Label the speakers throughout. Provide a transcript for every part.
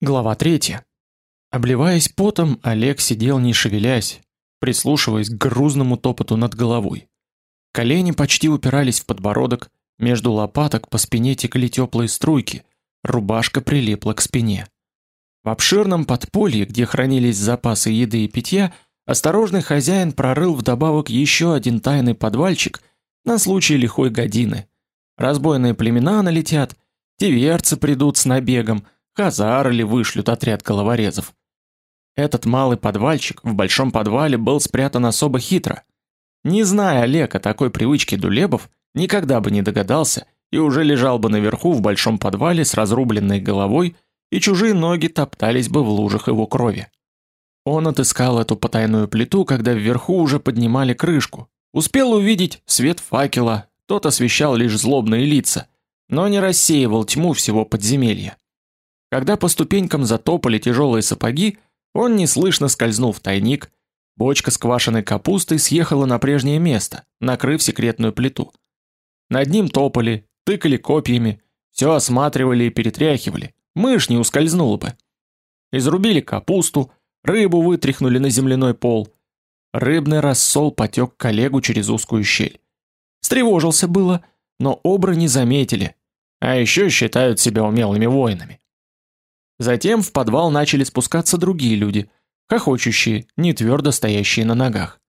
Speaker 1: Глава 3. Обливаясь потом, Олег сидел не шевелясь, прислушиваясь к грузному топоту над головой. Колени почти упирались в подбородок, между лопаток по спине текли теплые струйки, рубашка прилипла к спине. В обширном подполье, где хранились запасы еды и питья, осторожный хозяин прорыл вдобавок еще один тайный подвальчик на случай лихой годины. Разбойные племена налетят, диверцы придут с набегом – Казар или вышлют отряд головорезов. Этот малый подвальчик в большом подвале был спрятан особо хитро. Не зная Олег о такой привычке дулебов, никогда бы не догадался и уже лежал бы наверху в большом подвале с разрубленной головой, и чужие ноги топтались бы в лужах его крови. Он отыскал эту потайную плиту, когда вверху уже поднимали крышку. Успел увидеть свет факела, тот освещал лишь злобные лица, но не рассеивал тьму всего подземелья. Когда по ступенькам затопали тяжелые сапоги, он неслышно скользнул в тайник. Бочка с квашеной капустой съехала на прежнее место, накрыв секретную плиту. Над ним топали, тыкали копьями, все осматривали и перетряхивали. Мышь не ускользнула бы. Изрубили капусту, рыбу вытряхнули на земляной пол. Рыбный рассол потек коллегу через узкую щель. Встревожился было, но обры не заметили, а еще считают себя умелыми воинами. Затем в подвал начали спускаться другие люди, хохочущие, не твердо стоящие на ногах.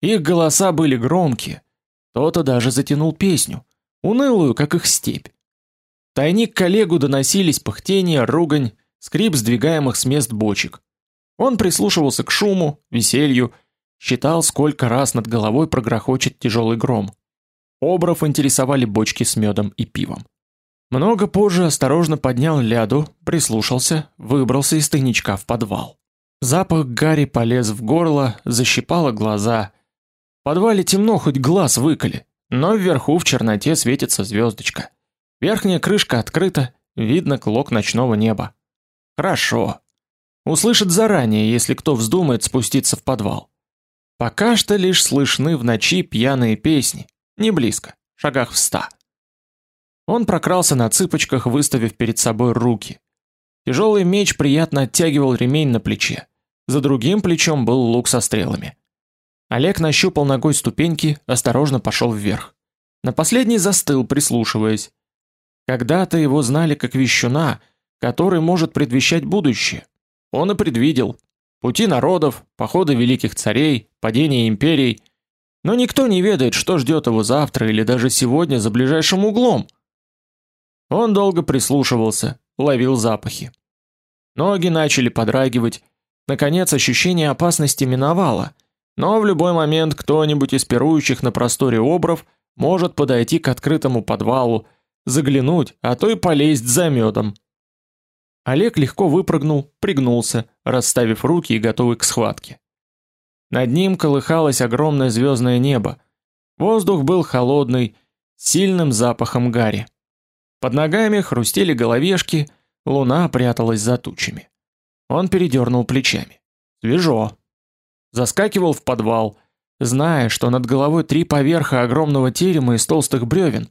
Speaker 1: Их голоса были громкие. Кто-то даже затянул песню, унылую, как их степь. тайник коллегу доносились пыхтение, ругань, скрип сдвигаемых с мест бочек. Он прислушивался к шуму, веселью, считал, сколько раз над головой прогрохочет тяжелый гром. Обров интересовали бочки с медом и пивом. Много позже осторожно поднял ляду, прислушался, выбрался из тайничка в подвал. Запах гари полез в горло, защипало глаза. В подвале темно, хоть глаз выколи, но вверху в черноте светится звездочка. Верхняя крышка открыта, видно клок ночного неба. Хорошо. Услышит заранее, если кто вздумает спуститься в подвал. Пока что лишь слышны в ночи пьяные песни, не близко, шагах в ста. Он прокрался на цыпочках, выставив перед собой руки. Тяжелый меч приятно оттягивал ремень на плече. За другим плечом был лук со стрелами. Олег нащупал ногой ступеньки, осторожно пошел вверх. На последний застыл, прислушиваясь. Когда-то его знали как вещуна, который может предвещать будущее. Он и предвидел пути народов, походы великих царей, падение империй. Но никто не ведает, что ждет его завтра или даже сегодня за ближайшим углом. Он долго прислушивался, ловил запахи. Ноги начали подрагивать. Наконец ощущение опасности миновало, но в любой момент кто-нибудь из пирующих на просторе обров может подойти к открытому подвалу, заглянуть, а то и полезть за медом. Олег легко выпрыгнул, пригнулся, расставив руки и готовый к схватке. Над ним колыхалось огромное звездное небо. Воздух был холодный, сильным запахом гари. Под ногами хрустели головешки, луна пряталась за тучами. Он передернул плечами. Свежо. Заскакивал в подвал, зная, что над головой три поверха огромного терема из толстых бревен,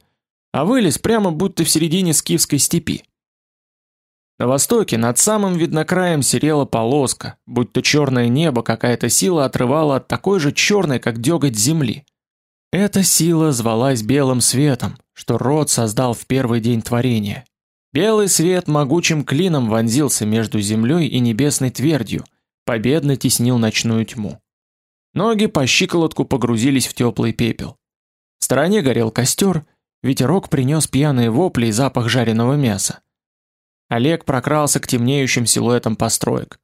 Speaker 1: а вылез прямо будто в середине скифской степи. На востоке над самым виднокраем серела полоска, будто черное небо какая-то сила отрывала от такой же черной, как деготь земли. Эта сила звалась белым светом, что род создал в первый день творения. Белый свет могучим клином вонзился между землей и небесной твердью, победно теснил ночную тьму. Ноги по щиколотку погрузились в теплый пепел. В стороне горел костер, ветерок принес пьяные вопли и запах жареного мяса. Олег прокрался к темнеющим силуэтам построек.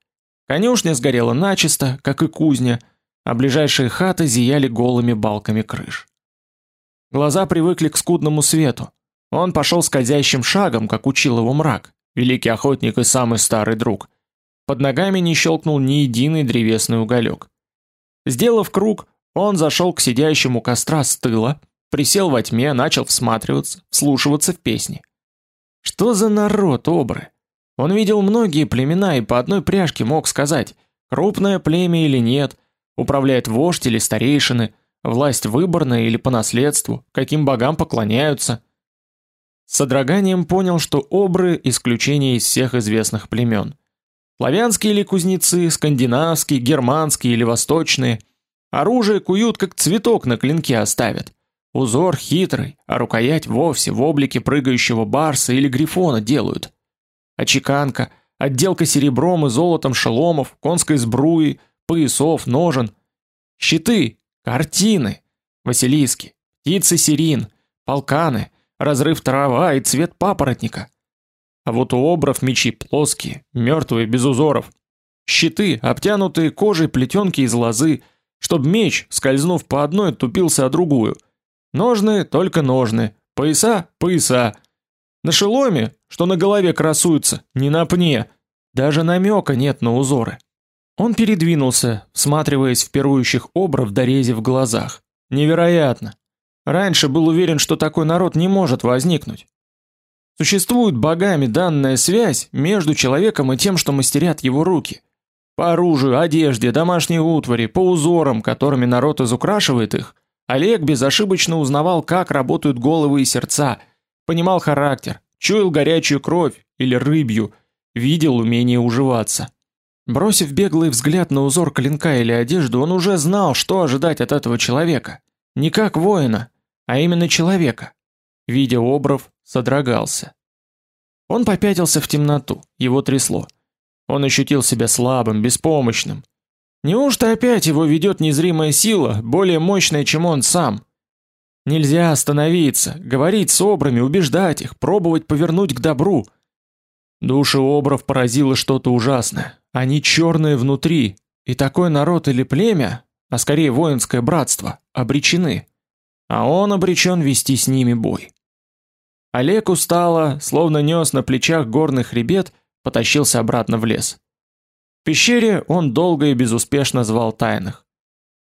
Speaker 1: Конюшня сгорела начисто, как и кузня, а ближайшие хаты зияли голыми балками крыш. Глаза привыкли к скудному свету. Он пошел скользящим шагом, как учил его мрак, великий охотник и самый старый друг. Под ногами не щелкнул ни единый древесный уголек. Сделав круг, он зашел к сидящему костра с тыла, присел во тьме, начал всматриваться, вслушиваться в песни. Что за народ обры? Он видел многие племена и по одной пряжке мог сказать, крупное племя или нет – Управляет вождь или старейшины, власть выборная или по наследству, каким богам поклоняются. с содроганием понял, что обры исключение из всех известных племен. Славянские или кузнецы, скандинавские, германские или восточные, оружие куют как цветок на клинке оставят. Узор хитрый, а рукоять вовсе в облике прыгающего барса или грифона делают. А чеканка, отделка серебром и золотом шеломов, конской сбруи, поясов, ножен, щиты, картины, василиски, птицы сирин, полканы, разрыв трава и цвет папоротника. А вот у обров мечи плоские, мертвые без узоров. Щиты, обтянутые кожей плетенки из лозы, чтоб меч, скользнув по одной, тупился о другую. Ножны только ножны, пояса пояса. На шеломе, что на голове красуется, не на пне, даже намека нет на узоры. Он передвинулся, всматриваясь в пирующих обров дорези в глазах. Невероятно. Раньше был уверен, что такой народ не может возникнуть. Существует богами данная связь между человеком и тем, что мастерят его руки. По оружию, одежде, домашней утвари, по узорам, которыми народ изукрашивает их, Олег безошибочно узнавал, как работают головы и сердца, понимал характер, чуял горячую кровь или рыбью, видел умение уживаться. Бросив беглый взгляд на узор клинка или одежду, он уже знал, что ожидать от этого человека. Не как воина, а именно человека. Видя обров, содрогался. Он попятился в темноту, его трясло. Он ощутил себя слабым, беспомощным. Неужто опять его ведет незримая сила, более мощная, чем он сам? Нельзя остановиться, говорить с обрами, убеждать их, пробовать повернуть к добру. Души обров поразило что-то ужасное. Они черные внутри, и такой народ или племя, а скорее воинское братство, обречены. А он обречен вести с ними бой. Олег устало, словно нес на плечах горный хребет, потащился обратно в лес. В пещере он долго и безуспешно звал тайных.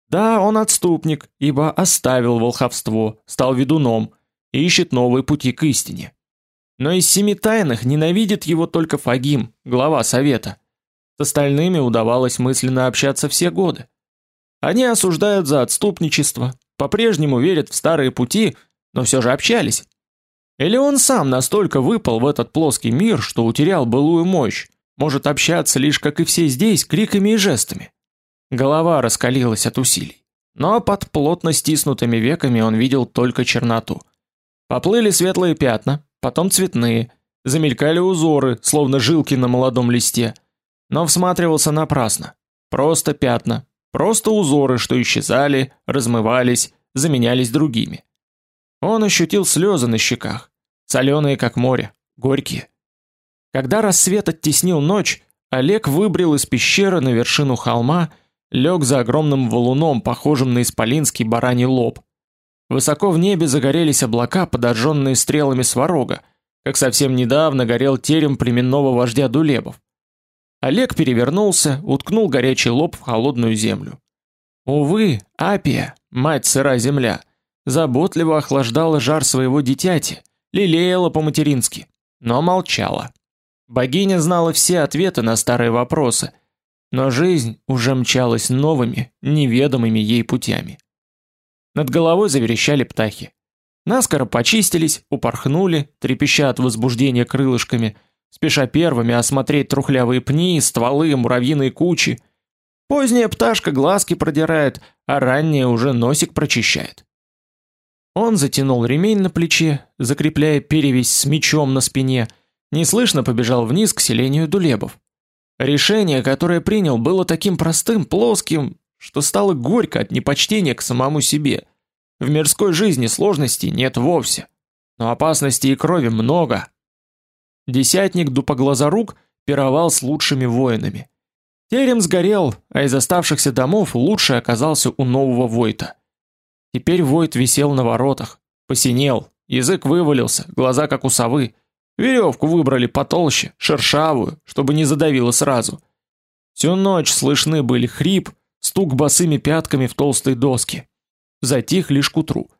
Speaker 1: Да, он отступник, ибо оставил волховство, стал ведуном и ищет новые пути к истине. Но из семи тайных ненавидит его только Фагим, глава совета. С остальными удавалось мысленно общаться все годы. Они осуждают за отступничество, по-прежнему верят в старые пути, но все же общались. Или он сам настолько выпал в этот плоский мир, что утерял былую мощь, может общаться лишь, как и все здесь, криками и жестами. Голова раскалилась от усилий, но под плотно стиснутыми веками он видел только черноту. Поплыли светлые пятна, потом цветные, замелькали узоры, словно жилки на молодом листе, но всматривался напрасно. Просто пятна, просто узоры, что исчезали, размывались, заменялись другими. Он ощутил слезы на щеках, соленые как море, горькие. Когда рассвет оттеснил ночь, Олег выбрел из пещеры на вершину холма, лег за огромным валуном, похожим на исполинский бараний лоб. Высоко в небе загорелись облака, подожженные стрелами сварога, как совсем недавно горел терем племенного вождя Дулебов. Олег перевернулся, уткнул горячий лоб в холодную землю. Увы, Апия, мать сыра земля, заботливо охлаждала жар своего дитяти, лелеяла по-матерински, но молчала. Богиня знала все ответы на старые вопросы, но жизнь уже мчалась новыми, неведомыми ей путями. Над головой заверещали птахи. Наскоро почистились, упорхнули, трепеща от возбуждения крылышками, спеша первыми осмотреть трухлявые пни, стволы, муравьиные кучи. Поздняя пташка глазки продирает, а ранняя уже носик прочищает. Он затянул ремень на плече, закрепляя перевязь с мечом на спине, неслышно побежал вниз к селению Дулебов. Решение, которое принял, было таким простым, плоским, что стало горько от непочтения к самому себе. В мирской жизни сложностей нет вовсе, но опасностей и крови много. Десятник Дупоглазорук пировал с лучшими воинами. Терем сгорел, а из оставшихся домов лучший оказался у нового Войта. Теперь Войт висел на воротах, посинел, язык вывалился, глаза как у совы. Веревку выбрали потолще, шершавую, чтобы не задавило сразу. Всю ночь слышны были хрип, стук босыми пятками в толстые доски. Затих лишь к утру.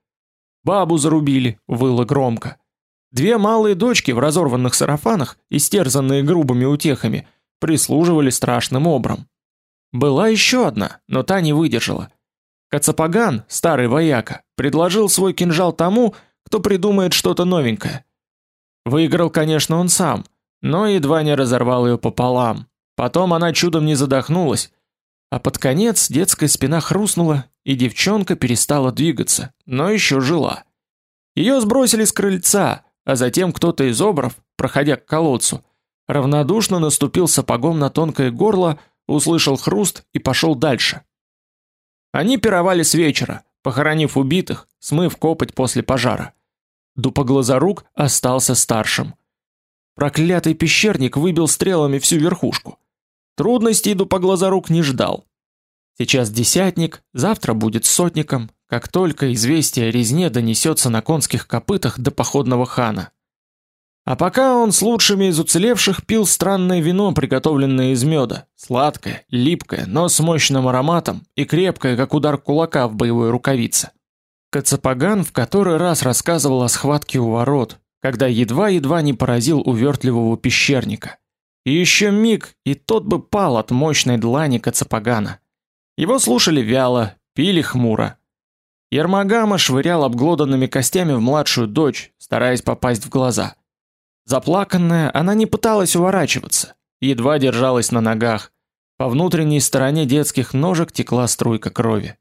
Speaker 1: Бабу зарубили, выло громко. Две малые дочки в разорванных сарафанах, истерзанные грубыми утехами, прислуживали страшным обрам. Была еще одна, но та не выдержала. Кацапаган, старый вояка, предложил свой кинжал тому, кто придумает что-то новенькое. Выиграл, конечно, он сам, но едва не разорвал ее пополам. Потом она чудом не задохнулась, а под конец детская спина хрустнула, и девчонка перестала двигаться, но еще жила. Ее сбросили с крыльца, а затем кто-то из обров, проходя к колодцу, равнодушно наступил сапогом на тонкое горло, услышал хруст и пошел дальше. Они пировали с вечера, похоронив убитых, смыв копоть после пожара. Дупоглазорук остался старшим. Проклятый пещерник выбил стрелами всю верхушку. Трудностей Дупоглазорук не ждал. Сейчас десятник, завтра будет сотником, как только известие о резне донесется на конских копытах до походного хана. А пока он с лучшими из уцелевших пил странное вино, приготовленное из меда, сладкое, липкое, но с мощным ароматом и крепкое, как удар кулака в боевой рукавице. Кацапаган в который раз рассказывал о схватке у ворот, когда едва-едва не поразил увертливого пещерника. И еще миг, и тот бы пал от мощной длани Кацапагана. Его слушали вяло, пили хмуро. Ермагама швырял обглоданными костями в младшую дочь, стараясь попасть в глаза. Заплаканная, она не пыталась уворачиваться, едва держалась на ногах. По внутренней стороне детских ножек текла струйка крови.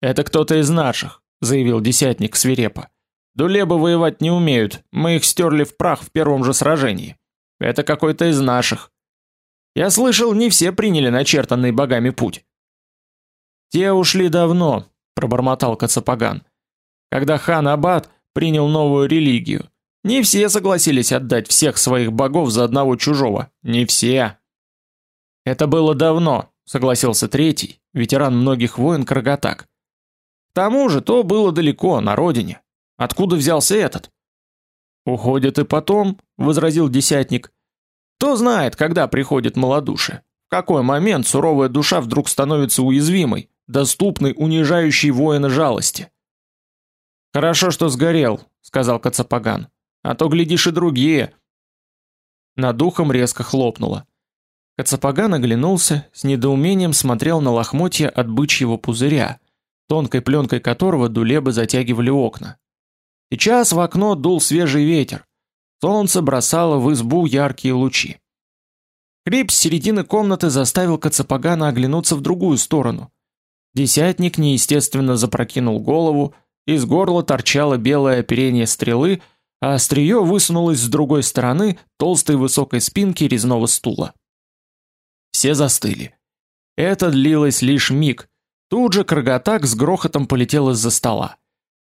Speaker 1: Это кто-то из наших, заявил десятник свирепо. Дулебы воевать не умеют. Мы их стерли в прах в первом же сражении. Это какой-то из наших. Я слышал, не все приняли начертанный богами путь. Те ушли давно, пробормотал Кацапаган. Когда хан Абад принял новую религию, не все согласились отдать всех своих богов за одного чужого. Не все. Это было давно, согласился третий, ветеран многих войн Крагатак тому же то было далеко, на родине. Откуда взялся этот? Уходит и потом, возразил десятник. Кто знает, когда приходит малодушие? В какой момент суровая душа вдруг становится уязвимой, доступной унижающей воина жалости? Хорошо, что сгорел, сказал Кацапаган. А то глядишь и другие. Над духом резко хлопнуло. Кацапаган оглянулся, с недоумением смотрел на лохмотья от бычьего пузыря, тонкой пленкой которого дулебы затягивали окна. Сейчас в окно дул свежий ветер. Солнце бросало в избу яркие лучи. Хрип с середины комнаты заставил Кацапагана оглянуться в другую сторону. Десятник неестественно запрокинул голову, из горла торчало белое оперение стрелы, а острие высунулось с другой стороны толстой высокой спинки резного стула. Все застыли. Это длилось лишь миг, Тут же Крагатак с грохотом полетел из-за стола.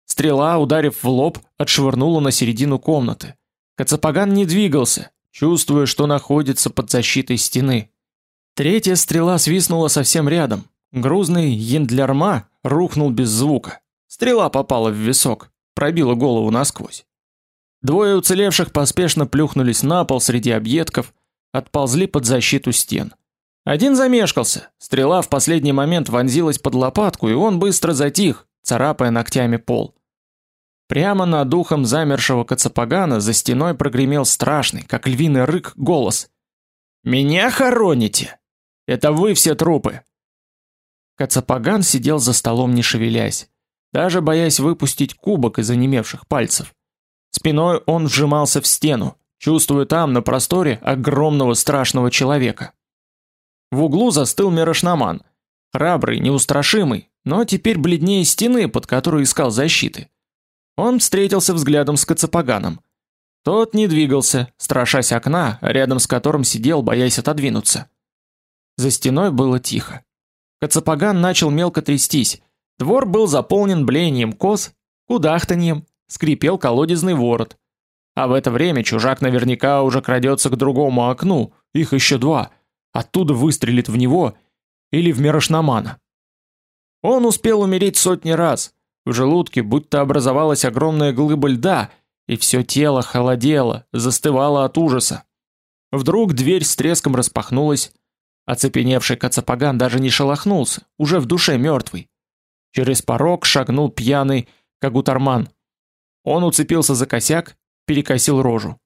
Speaker 1: Стрела, ударив в лоб, отшвырнула на середину комнаты. Кацапаган не двигался, чувствуя, что находится под защитой стены. Третья стрела свистнула совсем рядом. Грузный Ендлярма рухнул без звука. Стрела попала в висок, пробила голову насквозь. Двое уцелевших поспешно плюхнулись на пол среди объедков, отползли под защиту стен. Один замешкался. Стрела в последний момент вонзилась под лопатку, и он быстро затих, царапая ногтями пол. Прямо над духом замершего Кацапагана за стеной прогремел страшный, как львиный рык, голос. «Меня хороните? Это вы все трупы!» Кацапаган сидел за столом не шевелясь, даже боясь выпустить кубок из онемевших пальцев. Спиной он вжимался в стену, чувствуя там, на просторе, огромного страшного человека. В углу застыл Мирошнаман, храбрый, неустрашимый, но теперь бледнее стены, под которой искал защиты. Он встретился взглядом с Кацапаганом. Тот не двигался, страшась окна, рядом с которым сидел, боясь отодвинуться. За стеной было тихо. Кацапаган начал мелко трястись. Двор был заполнен блеянием коз, кудахтаньем, скрипел колодезный ворот. А в это время чужак наверняка уже крадется к другому окну, их еще два — оттуда выстрелит в него или в Мирошнамана. Он успел умереть сотни раз. В желудке будто образовалась огромная глыба льда, и все тело холодело, застывало от ужаса. Вдруг дверь с треском распахнулась, оцепеневший Кацапаган даже не шелохнулся, уже в душе мертвый. Через порог шагнул пьяный Кагутарман. Он уцепился за косяк, перекосил рожу.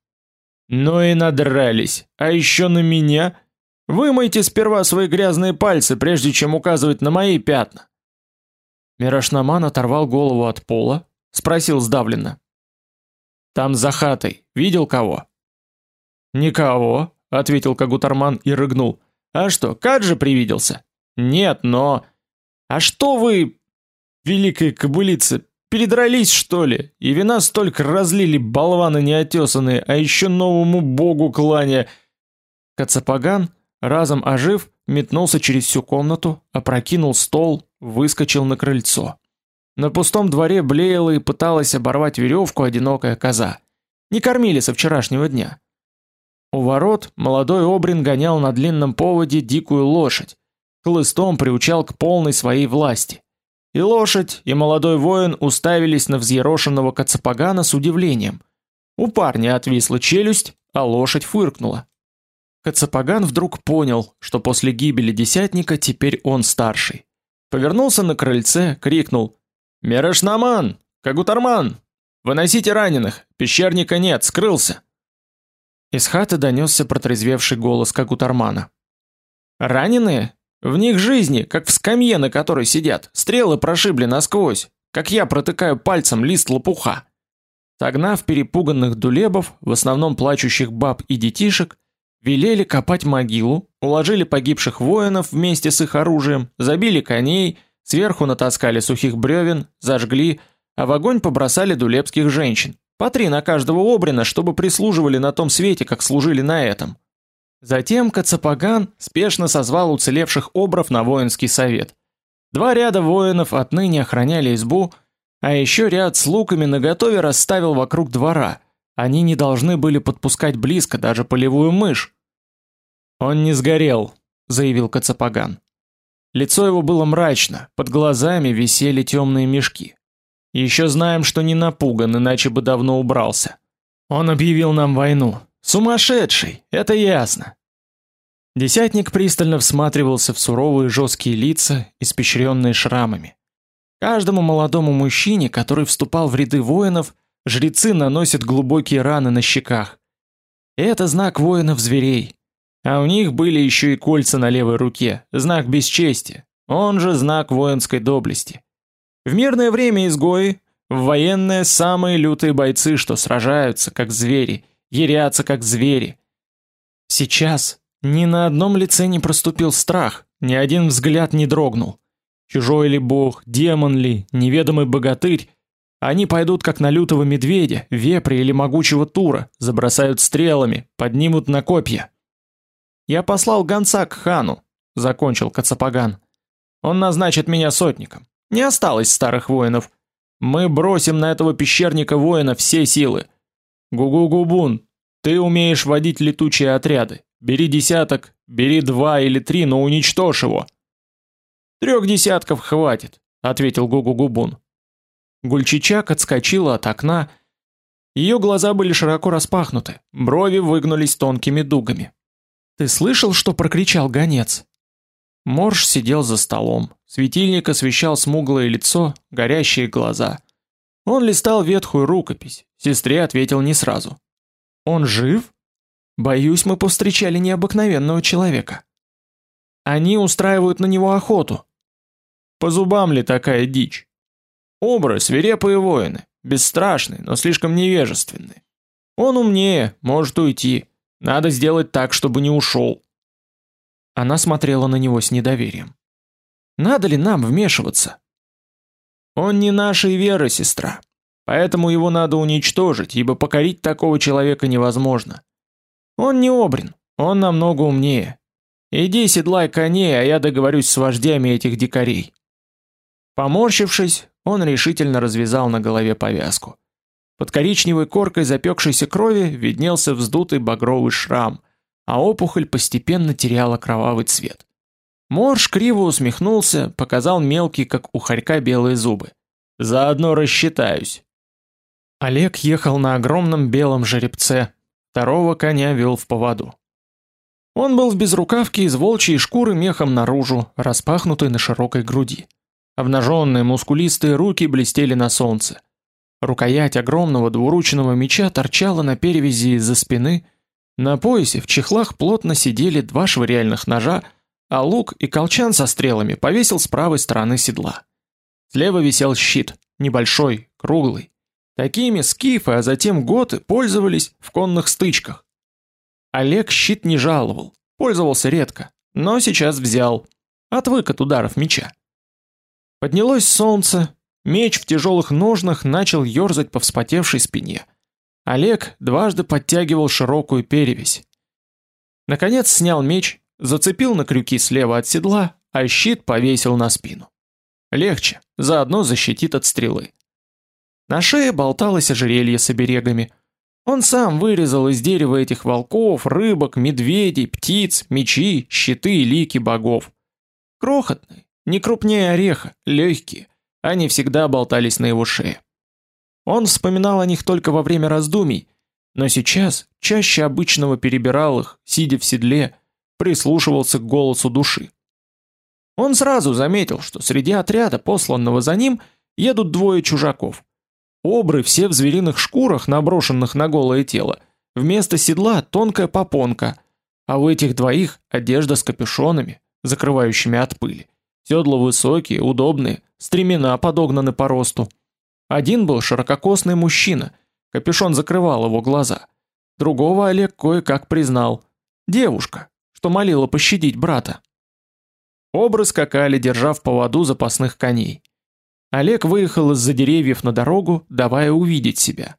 Speaker 1: Ну и надрались. А еще на меня Вымойте сперва свои грязные пальцы, прежде чем указывать на мои пятна. Мирошнаман оторвал голову от пола, спросил сдавленно: Там за хатой. Видел кого? Никого, ответил Кагутарман и рыгнул. А что, как же привиделся? Нет, но А что вы, великая кобылица, передрались что ли? И вина столько разлили болваны неотесанные, а еще новому богу кланя. Кацапаган, разом ожив, метнулся через всю комнату, опрокинул стол, выскочил на крыльцо. На пустом дворе блеяла и пыталась оборвать веревку одинокая коза. Не кормили со вчерашнего дня. У ворот молодой обрин гонял на длинном поводе дикую лошадь, хлыстом приучал к полной своей власти. И лошадь, и молодой воин уставились на взъерошенного Кацапагана с удивлением. У парня отвисла челюсть, а лошадь фыркнула. Кацапаган вдруг понял, что после гибели десятника теперь он старший. Повернулся на крыльце, крикнул: "Мерашнаман, Кагутарман, выносите раненых, пещерника нет, скрылся". Из хаты донесся протрезвевший голос Кагутармана. Раненые? В них жизни, как в скамье, на которой сидят. Стрелы прошибли насквозь, как я протыкаю пальцем лист лопуха. Согнав перепуганных дулебов, в основном плачущих баб и детишек, велели копать могилу, уложили погибших воинов вместе с их оружием, забили коней, сверху натаскали сухих бревен, зажгли, а в огонь побросали дулебских женщин, по три на каждого обрина, чтобы прислуживали на том свете, как служили на этом. Затем Кацапаган спешно созвал уцелевших обров на воинский совет. Два ряда воинов отныне охраняли избу, а еще ряд с луками наготове расставил вокруг двора. Они не должны были подпускать близко даже полевую мышь. Он не сгорел, заявил Кацапаган. Лицо его было мрачно, под глазами висели темные мешки. Еще знаем, что не напуган, иначе бы давно убрался. Он объявил нам войну. Сумасшедший, это ясно. Десятник пристально всматривался в суровые жесткие лица, испещренные шрамами. Каждому молодому мужчине, который вступал в ряды воинов, жрецы наносят глубокие раны на щеках. Это знак воинов-зверей. А у них были еще и кольца на левой руке, знак бесчестия, он же знак воинской доблести. В мирное время изгои, в военное самые лютые бойцы, что сражаются как звери, ярятся как звери. Сейчас ни на одном лице не проступил страх, ни один взгляд не дрогнул. Чужой ли бог, демон ли, неведомый богатырь, они пойдут как на лютого медведя, вепря или могучего тура, забросают стрелами, поднимут на копья. Я послал гонца к хану, закончил Кацапаган. Он назначит меня сотником. Не осталось старых воинов. Мы бросим на этого пещерника воина все силы. Гугу-губун, ты умеешь водить летучие отряды. Бери десяток, бери два или три, но уничтожь его. Трех десятков хватит, ответил Гугу-губун. Гульчичак отскочила от окна. Ее глаза были широко распахнуты, брови выгнулись тонкими дугами. Ты слышал, что прокричал гонец? Морж сидел за столом. Светильник освещал смуглое лицо, горящие глаза. Он листал ветхую рукопись. Сестре ответил не сразу. Он жив? Боюсь, мы повстречали необыкновенного человека. Они устраивают на него охоту. По зубам ли такая дичь? Образ свирепые воины, бесстрашные, но слишком невежественные. Он умнее, может уйти. Надо сделать так, чтобы не ушел. Она смотрела на него с недоверием. Надо ли нам вмешиваться? Он не нашей веры, сестра. Поэтому его надо уничтожить, ибо покорить такого человека невозможно. Он не обрин, он намного умнее. Иди седлай коней, а я договорюсь с вождями этих дикарей. Поморщившись, он решительно развязал на голове повязку. Под коричневой коркой запекшейся крови виднелся вздутый багровый шрам, а опухоль постепенно теряла кровавый цвет. Морж криво усмехнулся, показал мелкие, как у хорька, белые зубы. Заодно рассчитаюсь. Олег ехал на огромном белом жеребце, второго коня вел в поводу. Он был в безрукавке из волчьей шкуры мехом наружу, распахнутой на широкой груди. Обнаженные мускулистые руки блестели на солнце. Рукоять огромного двуручного меча торчала на перевязи из-за спины, на поясе в чехлах плотно сидели два швыряльных ножа, а лук и колчан со стрелами повесил с правой стороны седла. Слева висел щит, небольшой, круглый. Такими скифы, а затем готы пользовались в конных стычках. Олег щит не жаловал, пользовался редко, но сейчас взял. Отвык от ударов меча. Поднялось солнце, меч в тяжелых ножнах начал ерзать по вспотевшей спине. Олег дважды подтягивал широкую перевязь. Наконец снял меч, зацепил на крюки слева от седла, а щит повесил на спину. Легче, заодно защитит от стрелы. На шее болталось ожерелье с оберегами. Он сам вырезал из дерева этих волков, рыбок, медведей, птиц, мечи, щиты и лики богов. Крохотные, не крупнее ореха, легкие. Они всегда болтались на его шее. Он вспоминал о них только во время раздумий, но сейчас чаще обычного перебирал их, сидя в седле, прислушивался к голосу души. Он сразу заметил, что среди отряда, посланного за ним, едут двое чужаков. Обры все в звериных шкурах, наброшенных на голое тело. Вместо седла тонкая попонка, а у этих двоих одежда с капюшонами, закрывающими от пыли. Седла высокие, удобные, стремена подогнаны по росту. Один был ширококосный мужчина, капюшон закрывал его глаза. Другого Олег кое-как признал. Девушка, что молила пощадить брата. Обры скакали, держа в поводу запасных коней. Олег выехал из-за деревьев на дорогу, давая увидеть себя.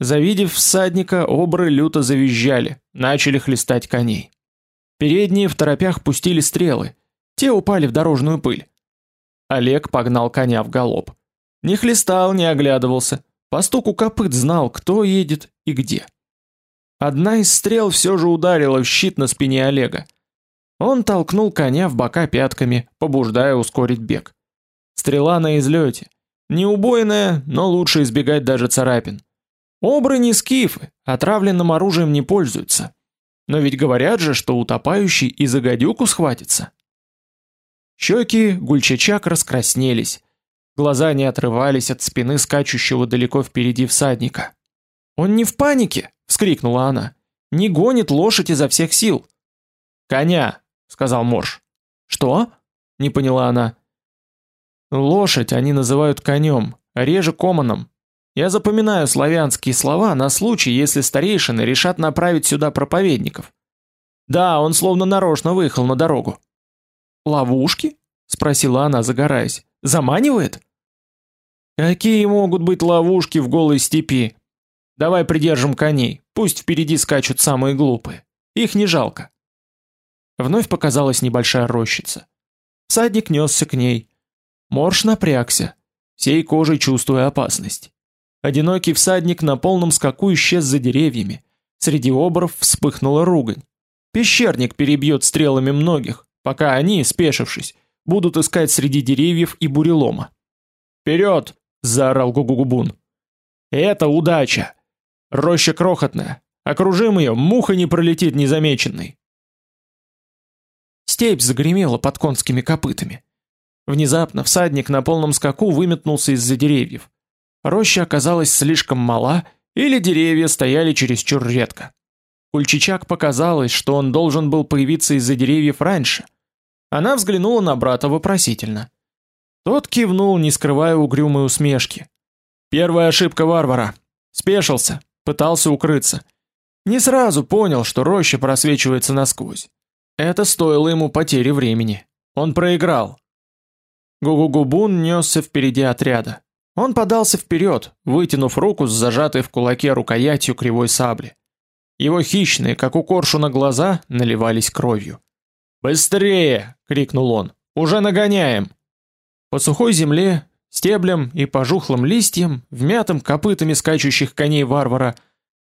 Speaker 1: Завидев всадника, обры люто завизжали, начали хлестать коней. Передние в торопях пустили стрелы, те упали в дорожную пыль. Олег погнал коня в галоп. Не хлестал, не оглядывался, по стуку копыт знал, кто едет и где. Одна из стрел все же ударила в щит на спине Олега. Он толкнул коня в бока пятками, побуждая ускорить бег. Стрела на излете. Не убойная, но лучше избегать даже царапин. Обры не скифы, отравленным оружием не пользуются. Но ведь говорят же, что утопающий и за гадюку схватится. Щеки гульчачак раскраснелись. Глаза не отрывались от спины скачущего далеко впереди всадника. «Он не в панике!» — вскрикнула она. «Не гонит лошадь изо всех сил!» «Коня!» сказал Морж. Что? Не поняла она. Лошадь они называют конем, реже комоном. Я запоминаю славянские слова на случай, если старейшины решат направить сюда проповедников. Да, он словно нарочно выехал на дорогу. Ловушки? спросила она, загораясь. Заманивает? Какие могут быть ловушки в голой степи? Давай придержим коней, пусть впереди скачут самые глупые. Их не жалко. Вновь показалась небольшая рощица. Садник несся к ней. Морж напрягся, всей кожей чувствуя опасность. Одинокий всадник на полном скаку исчез за деревьями. Среди обров вспыхнула ругань. Пещерник перебьет стрелами многих, пока они, спешившись, будут искать среди деревьев и бурелома. «Вперед!» — заорал Гугугубун. «Это удача! Роща крохотная. Окружим ее, муха не пролетит незамеченной». Степь загремела под конскими копытами. Внезапно всадник на полном скаку выметнулся из-за деревьев. Роща оказалась слишком мала, или деревья стояли чересчур редко. Кульчичак показалось, что он должен был появиться из-за деревьев раньше. Она взглянула на брата вопросительно. Тот кивнул, не скрывая угрюмой усмешки. Первая ошибка варвара. Спешился, пытался укрыться. Не сразу понял, что роща просвечивается насквозь. Это стоило ему потери времени. Он проиграл. Гугугубун несся впереди отряда. Он подался вперед, вытянув руку с зажатой в кулаке рукоятью кривой сабли. Его хищные, как у коршуна, глаза наливались кровью. «Быстрее!» — крикнул он. «Уже нагоняем!» По сухой земле, стеблям и пожухлым листьям, вмятым копытами скачущих коней варвара,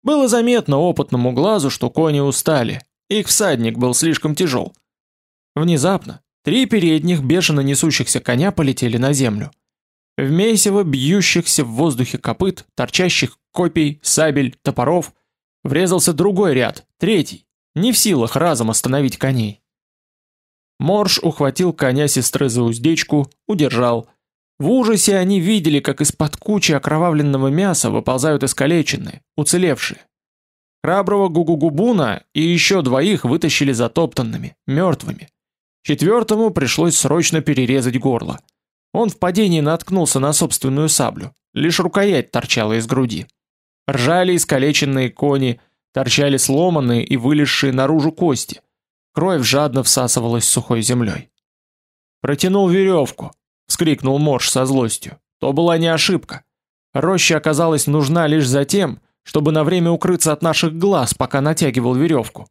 Speaker 1: было заметно опытному глазу, что кони устали, их всадник был слишком тяжел. Внезапно три передних бешено несущихся коня полетели на землю. В месиво бьющихся в воздухе копыт, торчащих копий, сабель, топоров, врезался другой ряд, третий, не в силах разом остановить коней. Морж ухватил коня сестры за уздечку, удержал. В ужасе они видели, как из-под кучи окровавленного мяса выползают искалеченные, уцелевшие. Храброго Гугугубуна и еще двоих вытащили затоптанными, мертвыми. Четвертому пришлось срочно перерезать горло. Он в падении наткнулся на собственную саблю, лишь рукоять торчала из груди. Ржали искалеченные кони, торчали сломанные и вылезшие наружу кости. Кровь жадно всасывалась сухой землей. Протянул веревку, вскрикнул Морж со злостью. То была не ошибка. Роща оказалась нужна лишь за тем, чтобы на время укрыться от наших глаз, пока натягивал веревку.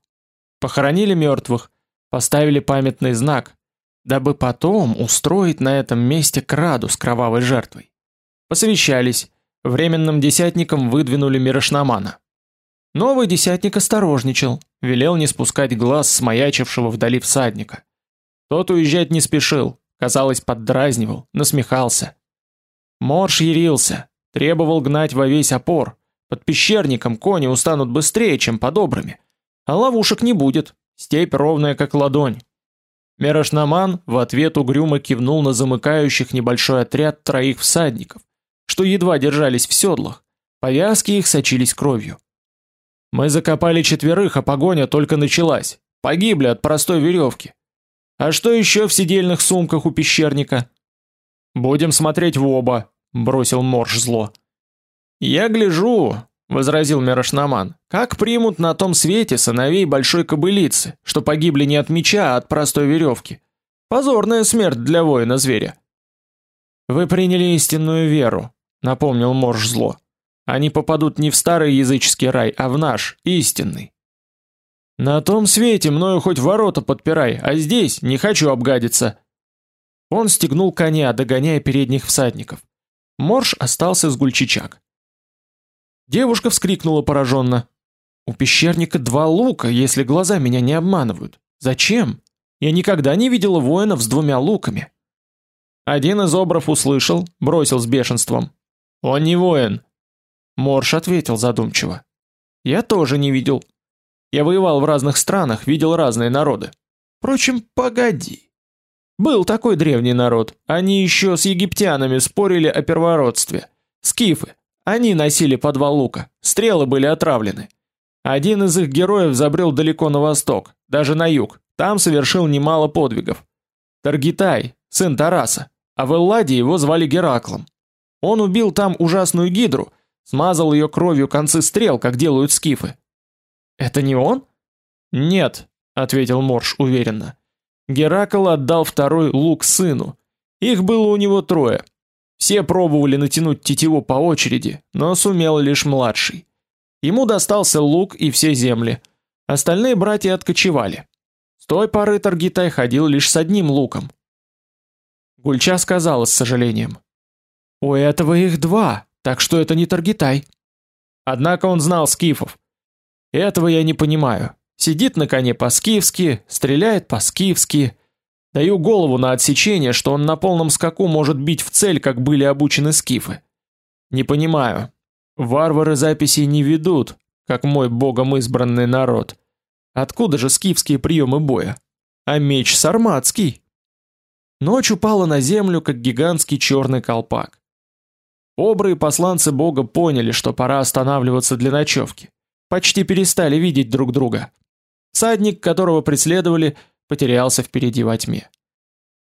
Speaker 1: Похоронили мертвых, поставили памятный знак, дабы потом устроить на этом месте краду с кровавой жертвой. Посовещались, временным десятникам выдвинули Мирошнамана. Новый десятник осторожничал, велел не спускать глаз с маячившего вдали всадника. Тот уезжать не спешил, казалось, поддразнивал, насмехался. Морж ярился, требовал гнать во весь опор. Под пещерником кони устанут быстрее, чем по добрыми. А ловушек не будет, степь ровная как ладонь. Мерашнаман в ответ угрюмо кивнул на замыкающих небольшой отряд троих всадников, что едва держались в седлах. Повязки их сочились кровью. Мы закопали четверых, а погоня только началась. Погибли от простой веревки. А что еще в сидельных сумках у пещерника? Будем смотреть в оба, бросил Морж зло. Я гляжу, возразил Мирошнаман. Как примут на том свете сыновей большой кобылицы, что погибли не от меча, а от простой веревки? Позорная смерть для воина-зверя. Вы приняли истинную веру, напомнил Морж зло. Они попадут не в старый языческий рай, а в наш, истинный. На том свете мною хоть ворота подпирай, а здесь не хочу обгадиться. Он стегнул коня, догоняя передних всадников. Морж остался с гульчичак. Девушка вскрикнула пораженно. У пещерника два лука, если глаза меня не обманывают. Зачем? Я никогда не видела воинов с двумя луками. Один из обров услышал, бросил с бешенством: "Он не воин". Морж ответил задумчиво: "Я тоже не видел. Я воевал в разных странах, видел разные народы. Впрочем, погоди. Был такой древний народ. Они еще с египтянами спорили о первородстве. Скифы. Они носили по два лука. Стрелы были отравлены. Один из их героев забрел далеко на восток, даже на юг. Там совершил немало подвигов. Таргитай, сын Тараса, а в Элладе его звали Гераклом. Он убил там ужасную гидру, смазал ее кровью концы стрел, как делают скифы. Это не он? Нет, ответил Морж уверенно. Геракл отдал второй лук сыну. Их было у него трое. Все пробовали натянуть тетиву по очереди, но сумел лишь младший. Ему достался лук и все земли. Остальные братья откочевали. С той поры Таргитай ходил лишь с одним луком. Гульча сказала с сожалением: "У этого их два, так что это не Таргитай". Однако он знал скифов. Этого я не понимаю. Сидит на коне по-скифски, стреляет по-скифски. Даю голову на отсечение, что он на полном скаку может бить в цель, как были обучены скифы. Не понимаю. Варвары записей не ведут, как мой богом избранный народ. Откуда же скифские приемы боя? А меч сарматский. Ночь упала на землю, как гигантский черный колпак. Обры и посланцы бога поняли, что пора останавливаться для ночевки почти перестали видеть друг друга. Садник, которого преследовали, потерялся впереди во тьме.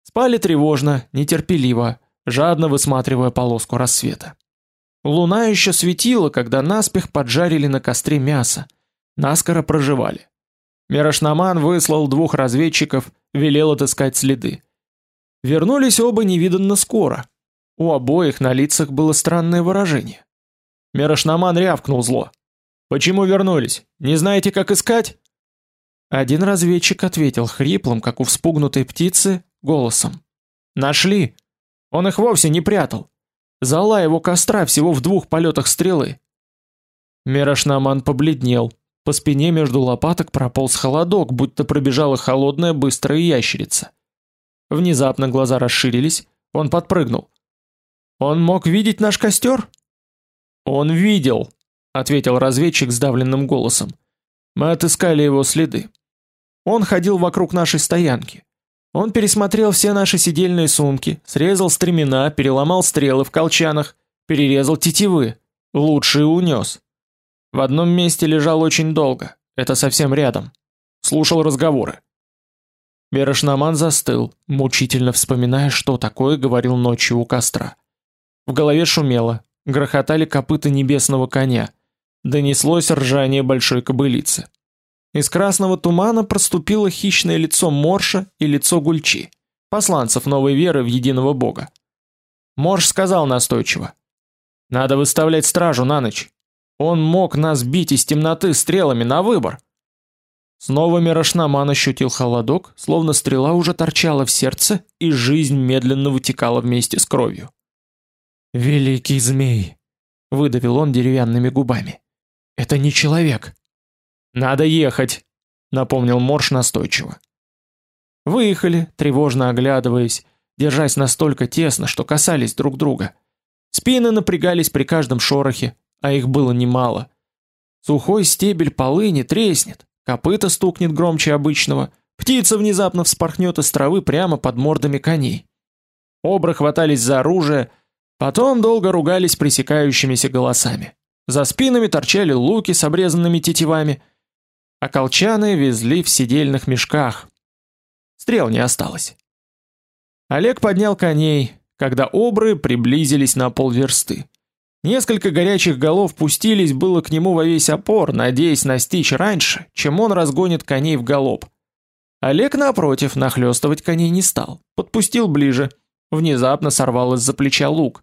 Speaker 1: Спали тревожно, нетерпеливо, жадно высматривая полоску рассвета. Луна еще светила, когда наспех поджарили на костре мясо, наскоро проживали. Мирошнаман выслал двух разведчиков, велел отыскать следы. Вернулись оба невиданно скоро. У обоих на лицах было странное выражение. Мирошнаман рявкнул зло: Почему вернулись? Не знаете, как искать? Один разведчик ответил хриплым, как у вспугнутой птицы, голосом: "Нашли. Он их вовсе не прятал. Зала его костра всего в двух полетах стрелы". Мирошнаман побледнел. По спине между лопаток прополз холодок, будто пробежала холодная быстрая ящерица. Внезапно глаза расширились, он подпрыгнул. Он мог видеть наш костер? Он видел, ответил разведчик сдавленным голосом. Мы отыскали его следы. Он ходил вокруг нашей стоянки. Он пересмотрел все наши сидельные сумки, срезал стремена, переломал стрелы в колчанах, перерезал тетивы, лучшие унес. В одном месте лежал очень долго, это совсем рядом. Слушал разговоры. Берешнаман застыл, мучительно вспоминая, что такое говорил ночью у костра. В голове шумело, грохотали копыта небесного коня, донеслось ржание большой кобылицы. Из красного тумана проступило хищное лицо Морша и лицо Гульчи, посланцев новой веры в единого бога. Морш сказал настойчиво: "Надо выставлять стражу на ночь. Он мог нас бить из темноты стрелами на выбор". Снова Мирошнаман ощутил холодок, словно стрела уже торчала в сердце, и жизнь медленно вытекала вместе с кровью. "Великий змей", выдавил он деревянными губами. "Это не человек". Надо ехать, напомнил Морш настойчиво. Выехали, тревожно оглядываясь, держась настолько тесно, что касались друг друга. Спины напрягались при каждом шорохе, а их было немало. Сухой стебель полыни треснет, копыта стукнет громче обычного, птица внезапно вспорхнет из травы прямо под мордами коней. Обры хватались за оружие, потом долго ругались пресекающимися голосами. За спинами торчали луки с обрезанными тетивами, а колчаны везли в сидельных мешках. Стрел не осталось. Олег поднял коней, когда обры приблизились на полверсты. Несколько горячих голов пустились было к нему во весь опор, надеясь настичь раньше, чем он разгонит коней в галоп. Олег напротив нахлёстывать коней не стал, подпустил ближе, внезапно сорвал из-за плеча лук.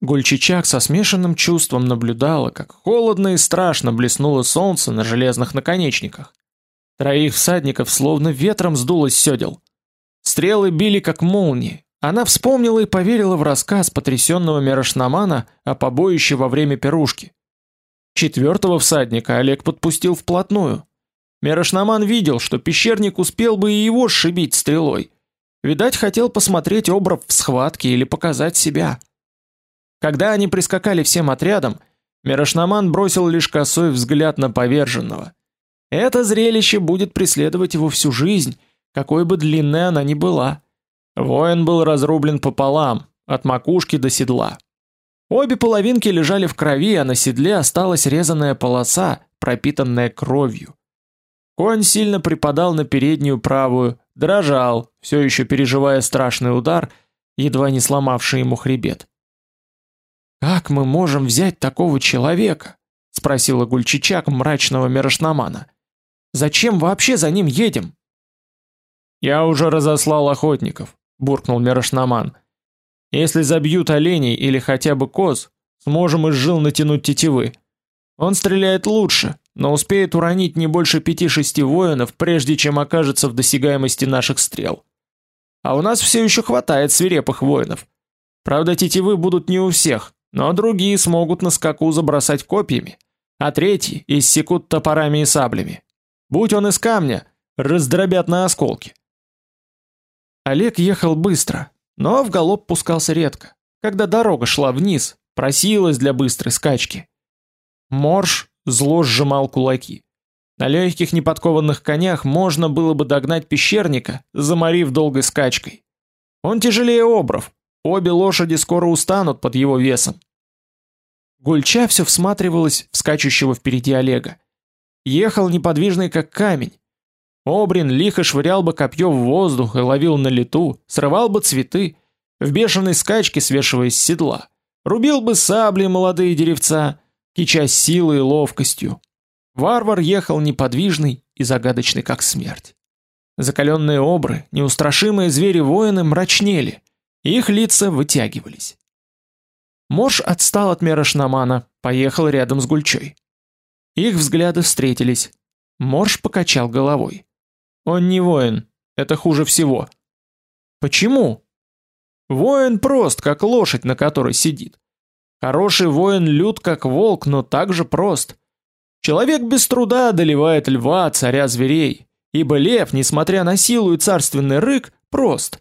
Speaker 1: Гульчичак со смешанным чувством наблюдала, как холодно и страшно блеснуло солнце на железных наконечниках. Троих всадников словно ветром сдуло с сёдел. Стрелы били как молнии. Она вспомнила и поверила в рассказ потрясенного Мирошнамана о побоище во время пирушки. Четвертого всадника Олег подпустил вплотную. Мирошнаман видел, что пещерник успел бы и его сшибить стрелой. Видать, хотел посмотреть обров в схватке или показать себя. Когда они прискакали всем отрядом, Мирошнаман бросил лишь косой взгляд на поверженного. Это зрелище будет преследовать его всю жизнь, какой бы длинной она ни была. Воин был разрублен пополам, от макушки до седла. Обе половинки лежали в крови, а на седле осталась резаная полоса, пропитанная кровью. Конь сильно припадал на переднюю правую, дрожал, все еще переживая страшный удар, едва не сломавший ему хребет. Как мы можем взять такого человека? спросила Гульчичак мрачного Мирошнамана. Зачем вообще за ним едем? Я уже разослал охотников, буркнул Мирошнаман. Если забьют оленей или хотя бы коз, сможем из жил натянуть тетивы. Он стреляет лучше, но успеет уронить не больше пяти-шести воинов, прежде чем окажется в досягаемости наших стрел. А у нас все еще хватает свирепых воинов. Правда, тетивы будут не у всех, но другие смогут на скаку забросать копьями, а третьи иссекут топорами и саблями. Будь он из камня, раздробят на осколки. Олег ехал быстро, но в галоп пускался редко, когда дорога шла вниз, просилась для быстрой скачки. Морж зло сжимал кулаки. На легких неподкованных конях можно было бы догнать пещерника, заморив долгой скачкой. Он тяжелее обров, Обе лошади скоро устанут под его весом. Гульча все всматривалась в скачущего впереди Олега. Ехал неподвижный как камень. Обрин лихо швырял бы копье в воздух и ловил на лету, срывал бы цветы, в бешеной скачке свешиваясь с седла. Рубил бы сабли молодые деревца, кичась силой и ловкостью. Варвар ехал неподвижный и загадочный как смерть. Закаленные обры, неустрашимые звери-воины мрачнели, их лица вытягивались. Морж отстал от Мерашнамана, поехал рядом с Гульчой. Их взгляды встретились. Морж покачал головой. Он не воин, это хуже всего. Почему? Воин прост, как лошадь, на которой сидит. Хороший воин лют, как волк, но также прост. Человек без труда одолевает льва, царя зверей, ибо лев, несмотря на силу и царственный рык, прост.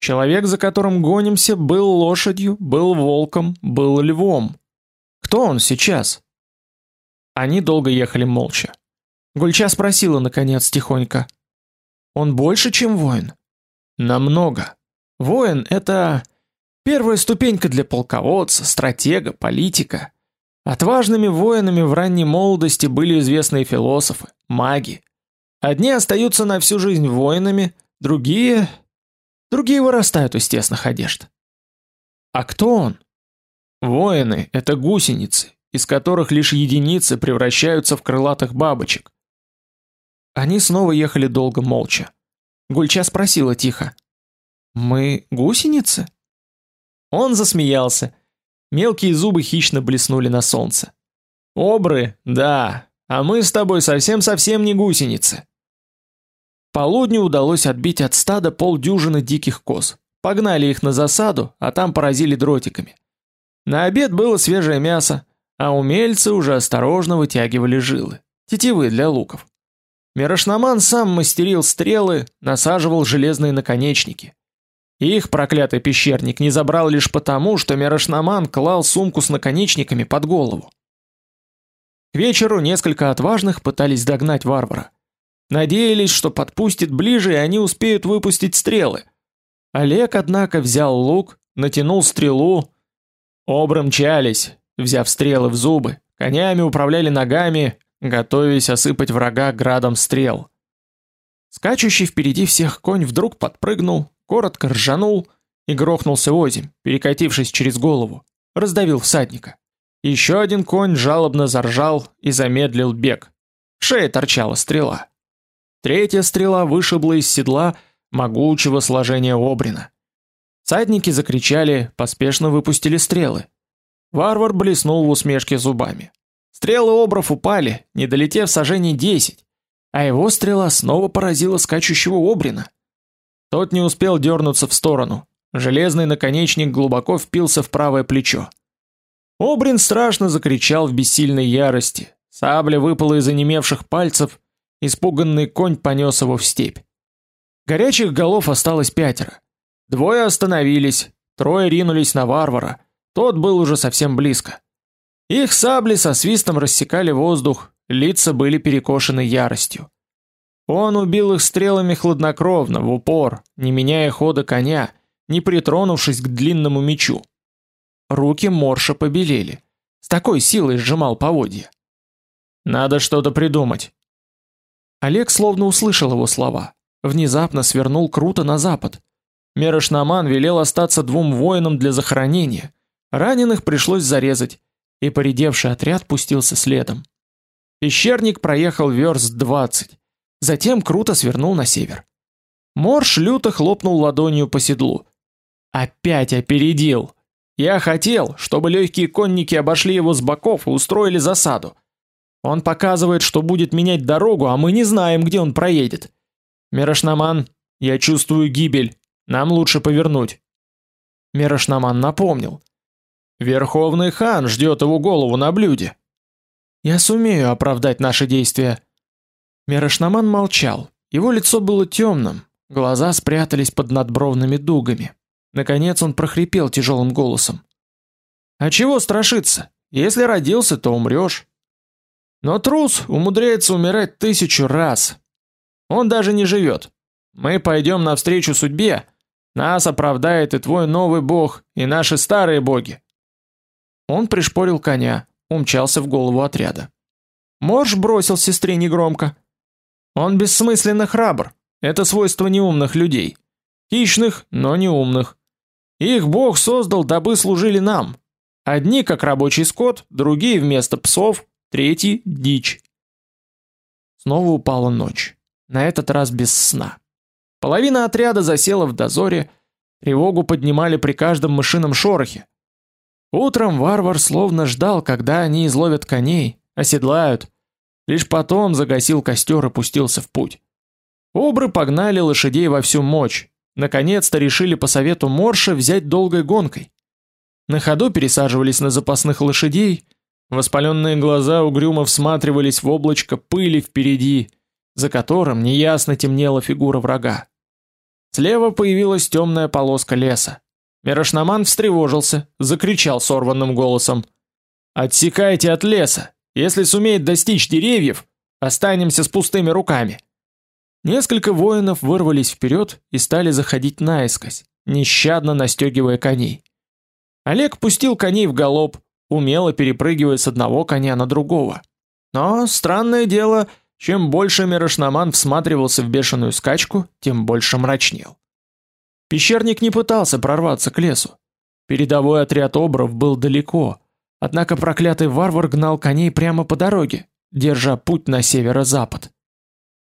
Speaker 1: Человек, за которым гонимся, был лошадью, был волком, был львом. Кто он сейчас? Они долго ехали молча. Гульча спросила наконец тихонько: "Он больше, чем воин?" "Намного. Воин это первая ступенька для полководца, стратега, политика. Отважными воинами в ранней молодости были известные философы, маги. Одни остаются на всю жизнь воинами, другие Другие вырастают из тесных одежд. А кто он? Воины — это гусеницы, из которых лишь единицы превращаются в крылатых бабочек. Они снова ехали долго молча. Гульча спросила тихо. «Мы гусеницы?» Он засмеялся. Мелкие зубы хищно блеснули на солнце. «Обры, да, а мы с тобой совсем-совсем не гусеницы». Полудню удалось отбить от стада полдюжины диких коз. Погнали их на засаду, а там поразили дротиками. На обед было свежее мясо, а умельцы уже осторожно вытягивали жилы, тетивы для луков. Мирошнаман сам мастерил стрелы, насаживал железные наконечники. Их проклятый пещерник не забрал лишь потому, что Мирошнаман клал сумку с наконечниками под голову. К вечеру несколько отважных пытались догнать варвара. Надеялись, что подпустит ближе, и они успеют выпустить стрелы. Олег, однако, взял лук, натянул стрелу. Обры мчались, взяв стрелы в зубы, конями управляли ногами, готовясь осыпать врага градом стрел. Скачущий впереди всех конь вдруг подпрыгнул, коротко ржанул и грохнулся озимь, перекатившись через голову, раздавил всадника. Еще один конь жалобно заржал и замедлил бег. В шее торчала стрела. Третья стрела вышибла из седла могучего сложения обрина. Садники закричали, поспешно выпустили стрелы. Варвар блеснул в усмешке зубами. Стрелы обров упали, не долетев сажений десять, а его стрела снова поразила скачущего обрина. Тот не успел дернуться в сторону. Железный наконечник глубоко впился в правое плечо. Обрин страшно закричал в бессильной ярости. Сабля выпала из онемевших пальцев, испуганный конь понес его в степь. Горячих голов осталось пятеро. Двое остановились, трое ринулись на варвара. Тот был уже совсем близко. Их сабли со свистом рассекали воздух, лица были перекошены яростью. Он убил их стрелами хладнокровно, в упор, не меняя хода коня, не притронувшись к длинному мечу. Руки Морша побелели. С такой силой сжимал поводья. Надо что-то придумать. Олег словно услышал его слова. Внезапно свернул круто на запад. Мерошнаман велел остаться двум воинам для захоронения. Раненых пришлось зарезать и поредевший отряд пустился следом. Пещерник проехал верст двадцать, затем круто свернул на север. Морж люто хлопнул ладонью по седлу. Опять опередил. Я хотел, чтобы легкие конники обошли его с боков и устроили засаду. Он показывает, что будет менять дорогу, а мы не знаем, где он проедет. Мирошнаман, я чувствую гибель. Нам лучше повернуть. Мирошнаман напомнил: Верховный хан ждет его голову на блюде. Я сумею оправдать наши действия. Мирошнаман молчал. Его лицо было темным, глаза спрятались под надбровными дугами. Наконец он прохрипел тяжелым голосом: "А чего страшиться? Если родился, то умрешь. Но трус умудряется умирать тысячу раз. Он даже не живет. Мы пойдем навстречу судьбе. Нас оправдает и твой новый бог, и наши старые боги. Он пришпорил коня, умчался в голову отряда. Морж бросил сестре негромко: "Он бессмысленно храбр. Это свойство неумных людей. Хищных, но неумных. Их Бог создал, дабы служили нам. Одни как рабочий скот, другие вместо псов, третьи дичь". Снова упала ночь. На этот раз без сна. Половина отряда засела в дозоре, тревогу поднимали при каждом мышином шорохе. Утром варвар словно ждал, когда они изловят коней, оседлают. Лишь потом загасил костер и пустился в путь. Обры погнали лошадей во всю мощь. Наконец-то решили по совету Морша взять долгой гонкой. На ходу пересаживались на запасных лошадей, воспаленные глаза угрюмо всматривались в облачко пыли впереди, за которым неясно темнела фигура врага. Слева появилась темная полоска леса. Мирошнаман встревожился, закричал сорванным голосом: "Отсекайте от леса! Если сумеет достичь деревьев, останемся с пустыми руками". Несколько воинов вырвались вперед и стали заходить наискось, нещадно настегивая коней. Олег пустил коней в галоп, умело перепрыгивая с одного коня на другого. Но странное дело, чем больше Мирошнаман всматривался в бешеную скачку, тем больше мрачнел. Пещерник не пытался прорваться к лесу. Передовой отряд обров был далеко, однако проклятый варвар гнал коней прямо по дороге, держа путь на северо-запад.